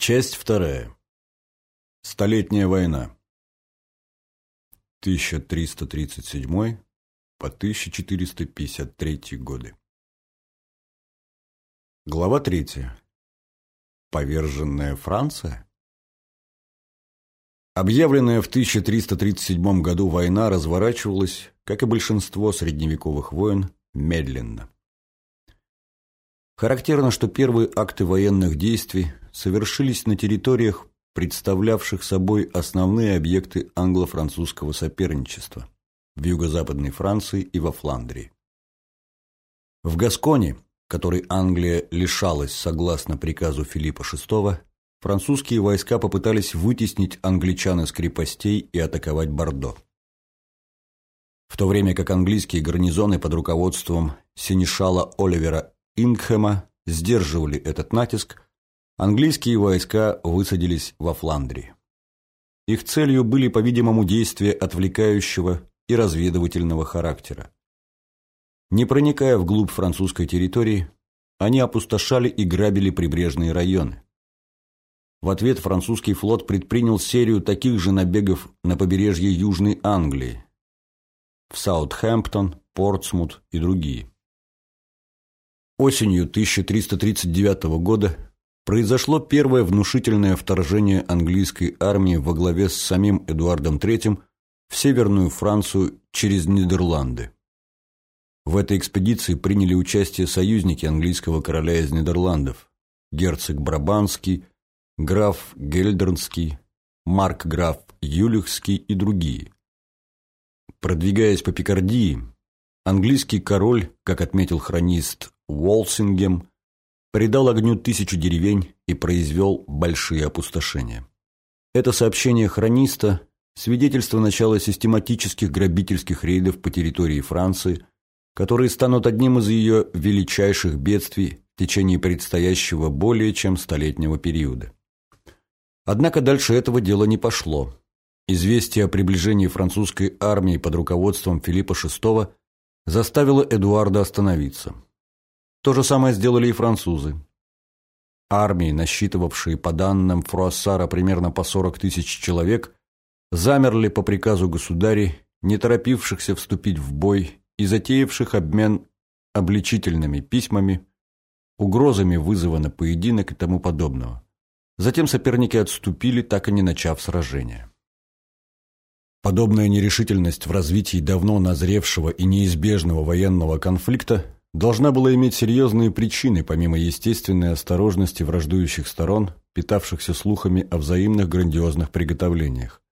Часть вторая. Столетняя война. 1337 по 1453 годы. Глава третья. Поверженная Франция? Объявленная в 1337 году война разворачивалась, как и большинство средневековых войн, медленно. Характерно, что первые акты военных действий совершились на территориях, представлявших собой основные объекты англо-французского соперничества в юго-западной Франции и во Фландрии. В Гасконе, который Англия лишалась согласно приказу Филиппа VI, французские войска попытались вытеснить англичан из крепостей и атаковать Бордо. В то время как английские гарнизоны под руководством синешала Оливера Ингхэма сдерживали этот натиск, английские войска высадились во Фландрии. Их целью были, по-видимому, действия отвлекающего и разведывательного характера. Не проникая вглубь французской территории, они опустошали и грабили прибрежные районы. В ответ французский флот предпринял серию таких же набегов на побережье Южной Англии, в Саутхэмптон, Портсмут и другие. Осенью 1339 года произошло первое внушительное вторжение английской армии во главе с самим Эдуардом III в Северную Францию через Нидерланды. В этой экспедиции приняли участие союзники английского короля из Нидерландов – герцог Брабанский, граф Гельдернский, марк-граф Юлихский и другие. Продвигаясь по Пикардии, английский король, как отметил хронист Уолсингем, придал огню тысячу деревень и произвел большие опустошения. Это сообщение хрониста – свидетельство начала систематических грабительских рейдов по территории Франции, которые станут одним из ее величайших бедствий в течение предстоящего более чем столетнего периода. Однако дальше этого дела не пошло. Известие о приближении французской армии под руководством Филиппа VI заставило Эдуарда остановиться – то же самое сделали и французы. Армии, насчитывавшие по данным Фруассара примерно по 40 тысяч человек, замерли по приказу государей, не торопившихся вступить в бой и затеявших обмен обличительными письмами, угрозами вызова на поединок и тому подобного. Затем соперники отступили, так и не начав сражения. Подобная нерешительность в развитии давно назревшего и неизбежного военного конфликта должна была иметь серьезные причины, помимо естественной осторожности враждующих сторон, питавшихся слухами о взаимных грандиозных приготовлениях.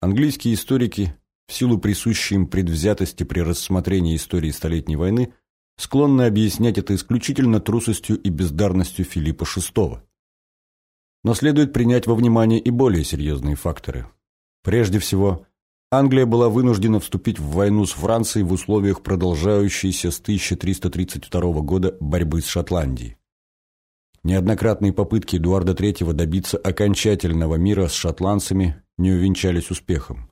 Английские историки, в силу присущей им предвзятости при рассмотрении истории Столетней войны, склонны объяснять это исключительно трусостью и бездарностью Филиппа VI. Но следует принять во внимание и более серьезные факторы. Прежде всего, Англия была вынуждена вступить в войну с Францией в условиях продолжающейся с 1332 года борьбы с Шотландией. Неоднократные попытки Эдуарда III добиться окончательного мира с шотландцами не увенчались успехом.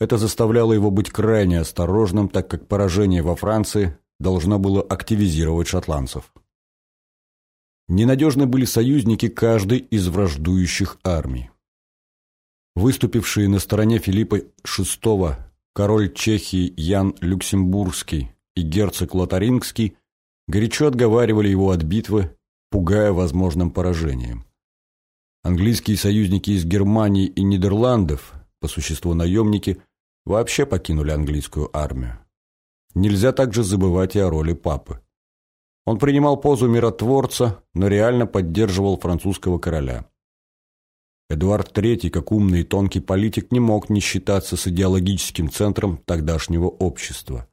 Это заставляло его быть крайне осторожным, так как поражение во Франции должно было активизировать шотландцев. Ненадежны были союзники каждой из враждующих армий. Выступившие на стороне Филиппа VI король Чехии Ян Люксембургский и герцог Лотарингский горячо отговаривали его от битвы, пугая возможным поражением. Английские союзники из Германии и Нидерландов, по существу наемники, вообще покинули английскую армию. Нельзя также забывать и о роли папы. Он принимал позу миротворца, но реально поддерживал французского короля. Эдуард III, как умный и тонкий политик, не мог не считаться с идеологическим центром тогдашнего общества.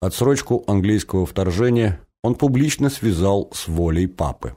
Отсрочку английского вторжения он публично связал с волей папы.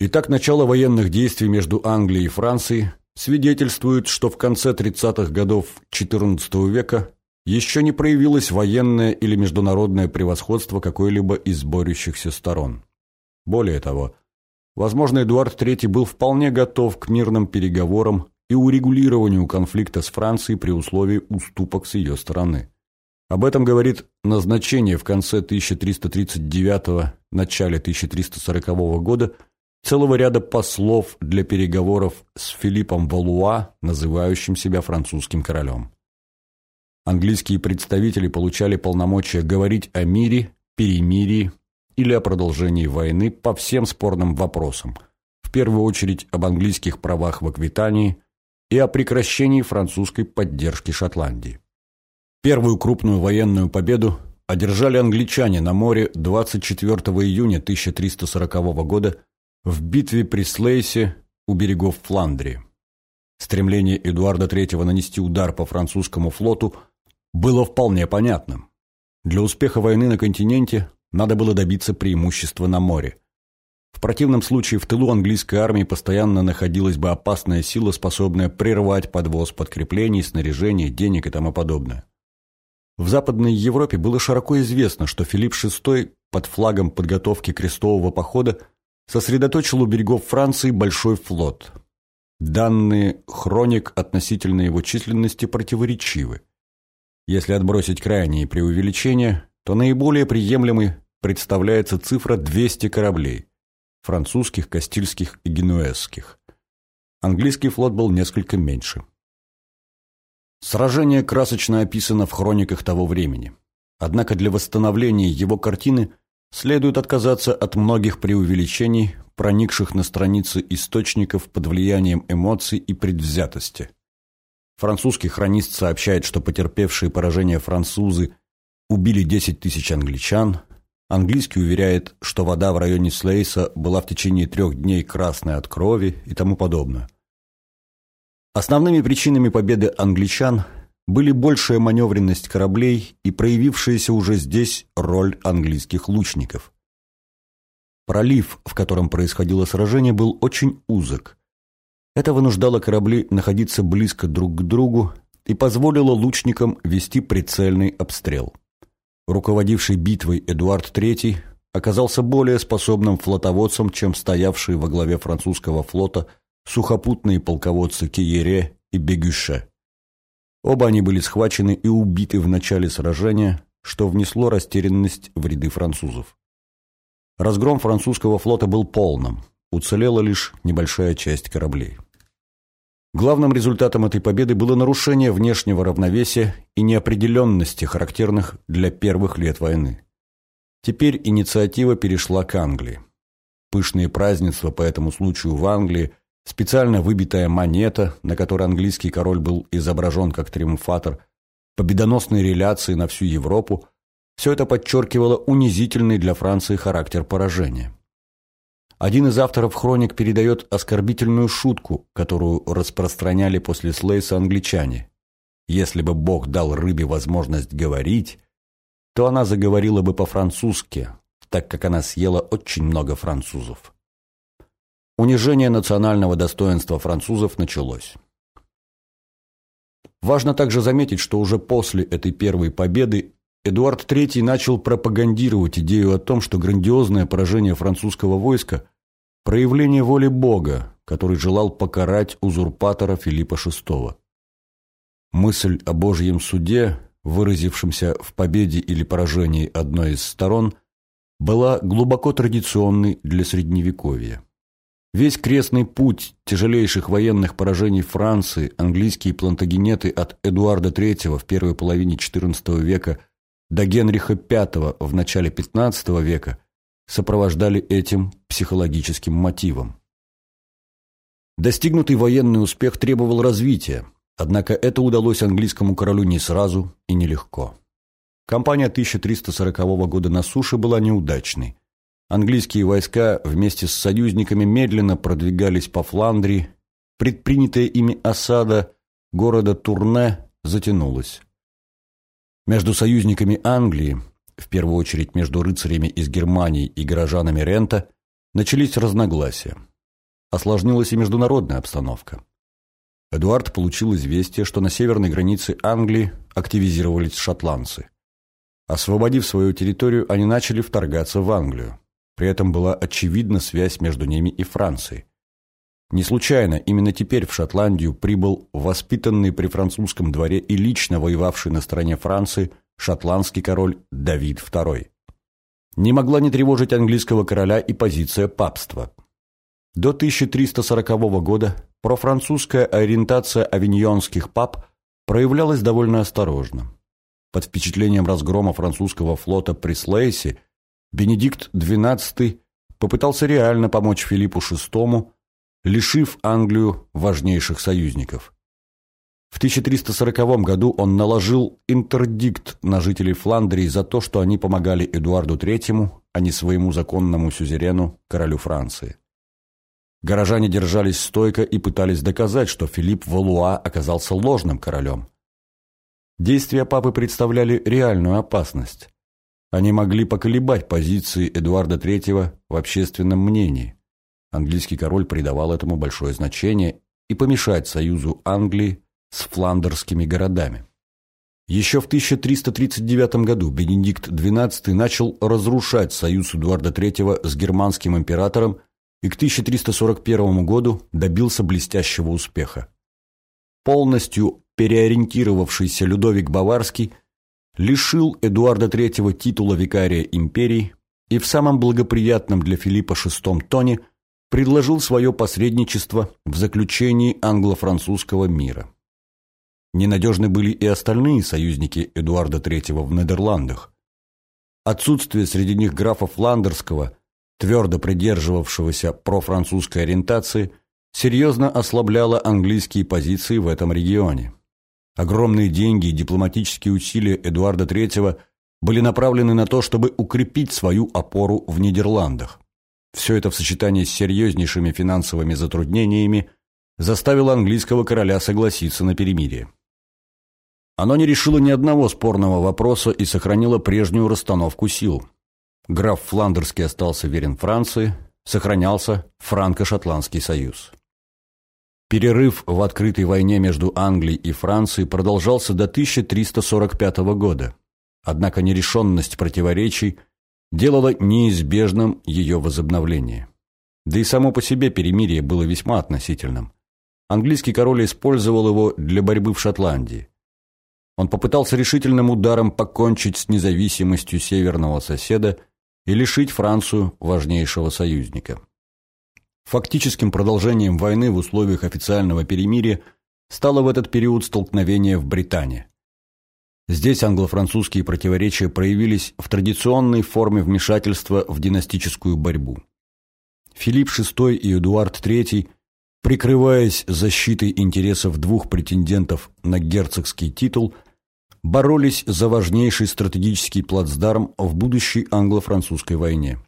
Итак, начало военных действий между Англией и Францией свидетельствует, что в конце 30-х годов XIV века еще не проявилось военное или международное превосходство какой-либо из борющихся сторон. Более того, Возможно, Эдуард III был вполне готов к мирным переговорам и урегулированию конфликта с Францией при условии уступок с ее стороны. Об этом говорит назначение в конце 1339 начале 1340 года целого ряда послов для переговоров с Филиппом Валуа, называющим себя французским королем. Английские представители получали полномочия говорить о мире, перемирии или о продолжении войны по всем спорным вопросам, в первую очередь об английских правах в Аквитании и о прекращении французской поддержки Шотландии. Первую крупную военную победу одержали англичане на море 24 июня 1340 года в битве при Слейсе у берегов Фландрии. Стремление Эдуарда III нанести удар по французскому флоту было вполне понятным. Для успеха войны на континенте надо было добиться преимущества на море. В противном случае в тылу английской армии постоянно находилась бы опасная сила, способная прервать подвоз подкреплений, снаряжения, денег и тому подобное. В Западной Европе было широко известно, что Филипп VI под флагом подготовки крестового похода сосредоточил у берегов Франции большой флот. Данные хроник относительно его численности противоречивы. Если отбросить крайние преувеличения, то наиболее приемлемой представляется цифра 200 кораблей – французских, кастильских и генуэзских. Английский флот был несколько меньше. Сражение красочно описано в хрониках того времени. Однако для восстановления его картины следует отказаться от многих преувеличений, проникших на страницы источников под влиянием эмоций и предвзятости. Французский хронист сообщает, что потерпевшие поражение французы убили 10 тысяч англичан. Английский уверяет, что вода в районе Слейса была в течение трех дней красной от крови и тому подобное. Основными причинами победы англичан были большая маневренность кораблей и проявившаяся уже здесь роль английских лучников. Пролив, в котором происходило сражение, был очень узок. Это вынуждало корабли находиться близко друг к другу и позволило лучникам вести прицельный обстрел. Руководивший битвой Эдуард III оказался более способным флотоводцем, чем стоявшие во главе французского флота сухопутные полководцы Киере и Бегюше. Оба они были схвачены и убиты в начале сражения, что внесло растерянность в ряды французов. Разгром французского флота был полным, уцелела лишь небольшая часть кораблей. Главным результатом этой победы было нарушение внешнего равновесия и неопределенности, характерных для первых лет войны. Теперь инициатива перешла к Англии. Пышные празднества по этому случаю в Англии, специально выбитая монета, на которой английский король был изображен как триумфатор, победоносные реляции на всю Европу – все это подчеркивало унизительный для Франции характер поражения. Один из авторов хроник передает оскорбительную шутку, которую распространяли после Слейса англичане. Если бы Бог дал рыбе возможность говорить, то она заговорила бы по-французски, так как она съела очень много французов. Унижение национального достоинства французов началось. Важно также заметить, что уже после этой первой победы Эдуард III начал пропагандировать идею о том, что грандиозное поражение французского войска – проявление воли Бога, который желал покарать узурпатора Филиппа VI. Мысль о Божьем суде, выразившемся в победе или поражении одной из сторон, была глубоко традиционной для Средневековья. Весь крестный путь тяжелейших военных поражений Франции английские плантагенеты от Эдуарда III в первой половине XIV века до Генриха V в начале XV века сопровождали этим психологическим мотивом. Достигнутый военный успех требовал развития, однако это удалось английскому королю не сразу и нелегко. Кампания 1340 года на суше была неудачной. Английские войска вместе с союзниками медленно продвигались по Фландрии, предпринятая ими осада города Турне затянулась. Между союзниками Англии, в первую очередь между рыцарями из Германии и горожанами Рента, начались разногласия. Осложнилась и международная обстановка. Эдуард получил известие, что на северной границе Англии активизировались шотландцы. Освободив свою территорию, они начали вторгаться в Англию. При этом была очевидна связь между ними и Францией. Не случайно именно теперь в Шотландию прибыл воспитанный при французском дворе и лично воевавший на стороне Франции шотландский король Давид II. Не могла не тревожить английского короля и позиция папства. До 1340 года профранцузская ориентация авиньонских пап проявлялась довольно осторожно. Под впечатлением разгрома французского флота при Слейсе Бенедикт XII попытался реально помочь Филиппу VI, лишив Англию важнейших союзников. В 1340 году он наложил интердикт на жителей Фландрии за то, что они помогали Эдуарду III, а не своему законному сюзерену, королю Франции. Горожане держались стойко и пытались доказать, что Филипп Валуа оказался ложным королем. Действия папы представляли реальную опасность. Они могли поколебать позиции Эдуарда III в общественном мнении. Английский король придавал этому большое значение и помешать союзу Англии с фландерскими городами. Еще в 1339 году Бенедикт XII начал разрушать союз Эдуарда III с германским императором и к 1341 году добился блестящего успеха. Полностью переориентировавшийся Людовик Баварский лишил Эдуарда III титула викария империи и в самом благоприятном для Филиппа VI тоне предложил свое посредничество в заключении англо-французского мира. Ненадежны были и остальные союзники Эдуарда III в Нидерландах. Отсутствие среди них графа Фландерского, твердо придерживавшегося профранцузской ориентации, серьезно ослабляло английские позиции в этом регионе. Огромные деньги и дипломатические усилия Эдуарда III были направлены на то, чтобы укрепить свою опору в Нидерландах. Все это в сочетании с серьезнейшими финансовыми затруднениями заставило английского короля согласиться на перемирие. Оно не решило ни одного спорного вопроса и сохранило прежнюю расстановку сил. Граф Фландерский остался верен Франции, сохранялся Франко-Шотландский союз. Перерыв в открытой войне между Англией и Францией продолжался до 1345 года. Однако нерешенность противоречий делала неизбежным ее возобновление. Да и само по себе перемирие было весьма относительным. Английский король использовал его для борьбы в Шотландии. Он попытался решительным ударом покончить с независимостью северного соседа и лишить Францию важнейшего союзника. Фактическим продолжением войны в условиях официального перемирия стало в этот период столкновение в Британии. Здесь англо-французские противоречия проявились в традиционной форме вмешательства в династическую борьбу. Филипп VI и Эдуард III, прикрываясь защитой интересов двух претендентов на герцогский титул – боролись за важнейший стратегический плацдарм в будущей англо-французской войне.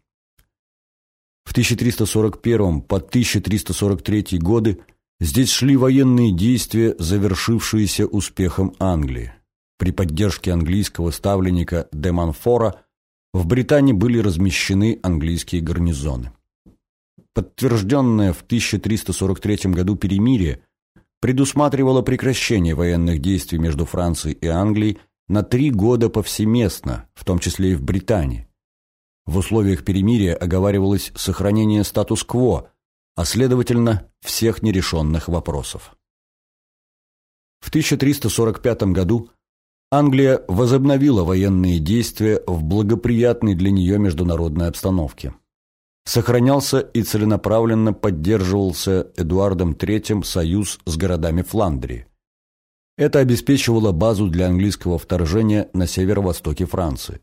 В 1341 по 1343 годы здесь шли военные действия, завершившиеся успехом Англии. При поддержке английского ставленника де Монфора в Британии были размещены английские гарнизоны. Подтвержденное в 1343 году перемирие предусматривало прекращение военных действий между Францией и Англией на три года повсеместно, в том числе и в Британии. В условиях перемирия оговаривалось сохранение статус-кво, а следовательно, всех нерешенных вопросов. В 1345 году Англия возобновила военные действия в благоприятной для нее международной обстановке сохранялся и целенаправленно поддерживался Эдуардом III союз с городами Фландрии. Это обеспечивало базу для английского вторжения на северо-востоке Франции.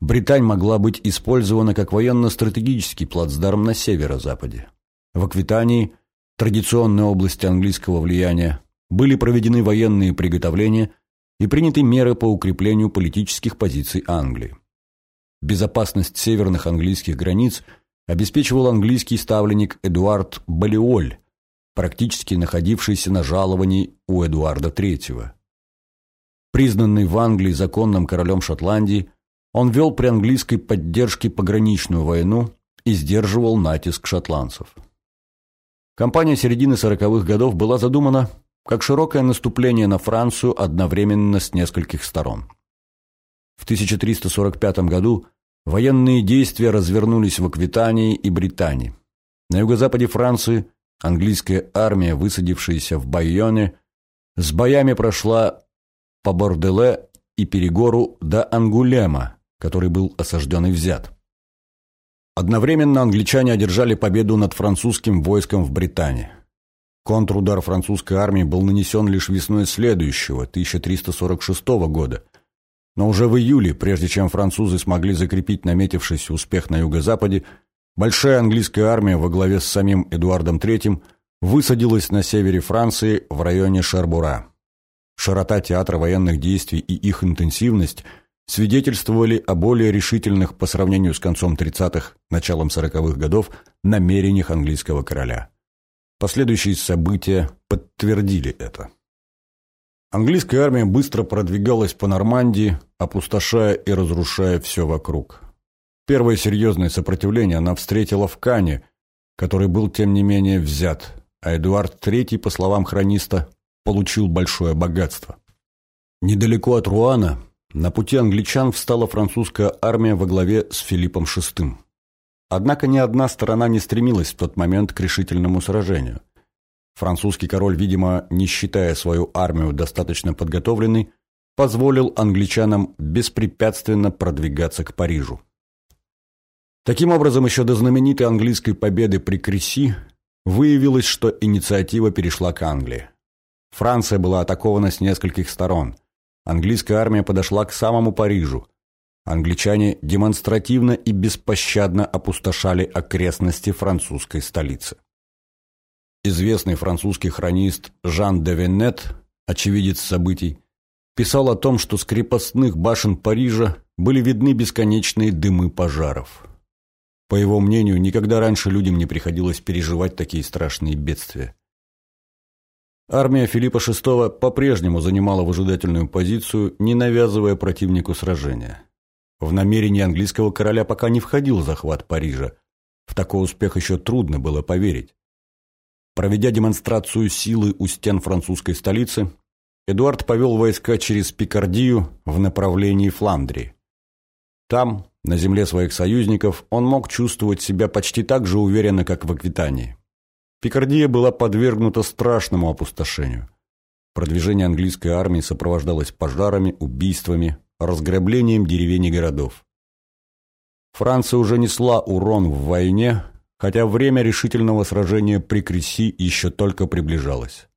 Британь могла быть использована как военно-стратегический плацдарм на северо-западе. В Аквитании, традиционной области английского влияния, были проведены военные приготовления и приняты меры по укреплению политических позиций Англии. Безопасность северных английских границ – обеспечивал английский ставленник Эдуард Балиоль, практически находившийся на жаловании у Эдуарда III. Признанный в Англии законным королем Шотландии, он вел при английской поддержке пограничную войну и сдерживал натиск шотландцев. Кампания середины 40-х годов была задумана как широкое наступление на Францию одновременно с нескольких сторон. В 1345 году Военные действия развернулись в Аквитании и Британии. На юго-западе Франции английская армия, высадившаяся в Байоне, с боями прошла по Борделе и Перегору до Ангулема, который был осажден и взят. Одновременно англичане одержали победу над французским войском в Британии. Контрудар французской армии был нанесен лишь весной следующего, 1346 года. Но уже в июле, прежде чем французы смогли закрепить наметившийся успех на юго-западе, большая английская армия во главе с самим Эдуардом III высадилась на севере Франции в районе Шарбура. Широта театра военных действий и их интенсивность – свидетельствовали о более решительных по сравнению с концом 30-х, началом 40-х годов намерениях английского короля. Последующие события подтвердили это. Английская армия быстро продвигалась по Нормандии, опустошая и разрушая все вокруг. Первое серьезное сопротивление она встретила в Кане, который был, тем не менее, взят, а Эдуард III, по словам хрониста, получил большое богатство. Недалеко от Руана на пути англичан встала французская армия во главе с Филиппом VI. Однако ни одна сторона не стремилась в тот момент к решительному сражению. Французский король, видимо, не считая свою армию достаточно подготовленной, позволил англичанам беспрепятственно продвигаться к Парижу. Таким образом, еще до знаменитой английской победы при Креси выявилось, что инициатива перешла к Англии. Франция была атакована с нескольких сторон – Английская армия подошла к самому Парижу. Англичане демонстративно и беспощадно опустошали окрестности французской столицы. Известный французский хронист Жан де Венет, очевидец событий, писал о том, что с крепостных башен Парижа были видны бесконечные дымы пожаров. По его мнению, никогда раньше людям не приходилось переживать такие страшные бедствия. Армия Филиппа VI по-прежнему занимала выжидательную позицию, не навязывая противнику сражения. В намерении английского короля пока не входил захват Парижа. В такой успех еще трудно было поверить. Проведя демонстрацию силы у стен французской столицы, Эдуард повел войска через Пикардию в направлении Фландрии. Там, на земле своих союзников, он мог чувствовать себя почти так же уверенно, как в Аквитании. Пикардия была подвергнута страшному опустошению. Продвижение английской армии сопровождалось пожарами, убийствами, разграблением деревень и городов. Франция уже несла урон в войне, хотя время решительного сражения при Креси еще только приближалось.